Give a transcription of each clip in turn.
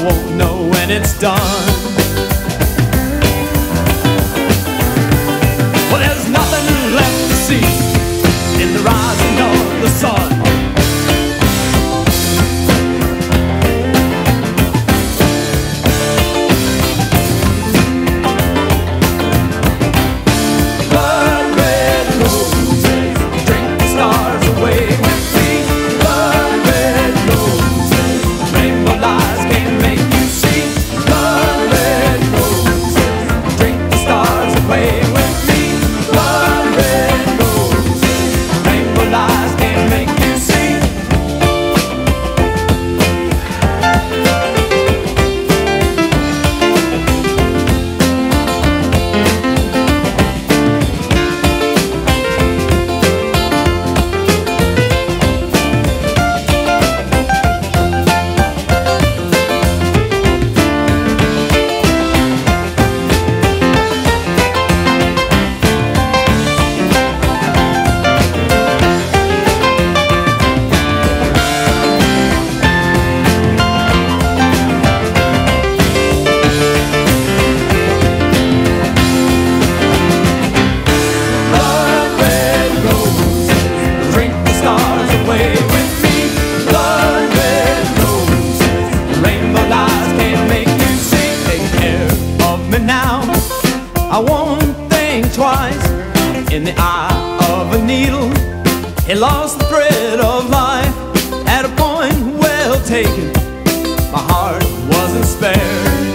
I won't know when it's done. won't think twice. In the eye of a needle, he lost the thread of life at a point well taken. My heart wasn't spared.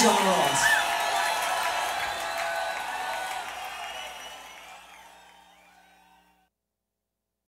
You, John Ross.